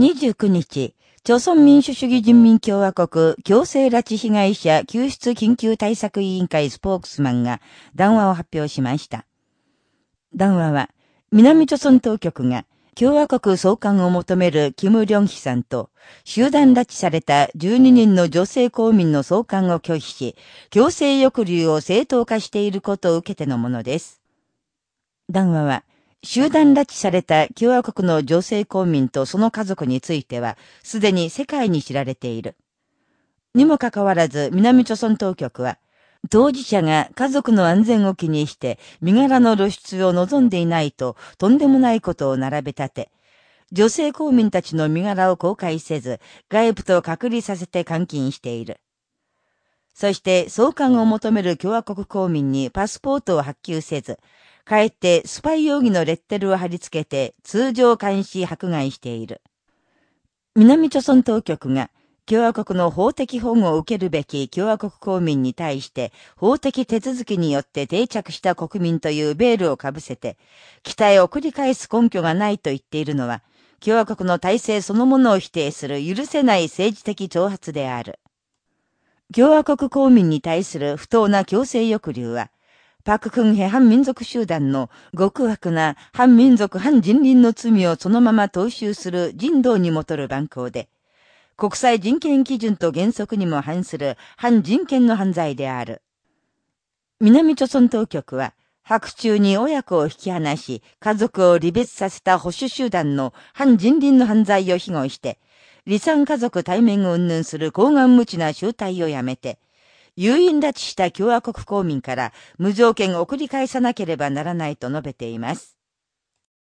29日、朝鮮民主主義人民共和国強制拉致被害者救出緊急対策委員会スポークスマンが談話を発表しました。談話は、南朝鮮当局が共和国送還を求めるキム・リョンヒさんと、集団拉致された12人の女性公民の送還を拒否し、強制抑留を正当化していることを受けてのものです。談話は、集団拉致された共和国の女性公民とその家族については、すでに世界に知られている。にもかかわらず、南朝鮮当局は、当事者が家族の安全を気にして、身柄の露出を望んでいないと、とんでもないことを並べ立て、女性公民たちの身柄を公開せず、外部と隔離させて監禁している。そして、送還を求める共和国公民にパスポートを発給せず、かえってスパイ容疑のレッテルを貼り付けて通常監視迫害している。南朝鮮当局が共和国の法的保護を受けるべき共和国公民に対して法的手続きによって定着した国民というベールをかぶせて、期待を繰り返す根拠がないと言っているのは、共和国の体制そのものを否定する許せない政治的挑発である。共和国公民に対する不当な強制抑留は、パククンヘ反民族集団の極悪な反民族反人倫の罪をそのまま踏襲する人道にもとる蛮行で、国際人権基準と原則にも反する反人権の犯罪である。南朝鮮当局は、白昼に親子を引き離し、家族を離別させた保守集団の反人倫の犯罪を庇護して、離散家族対面を云々する高顔無知な集体をやめて、誘引拉致した共和国公民から無条件送り返さなければならないと述べています。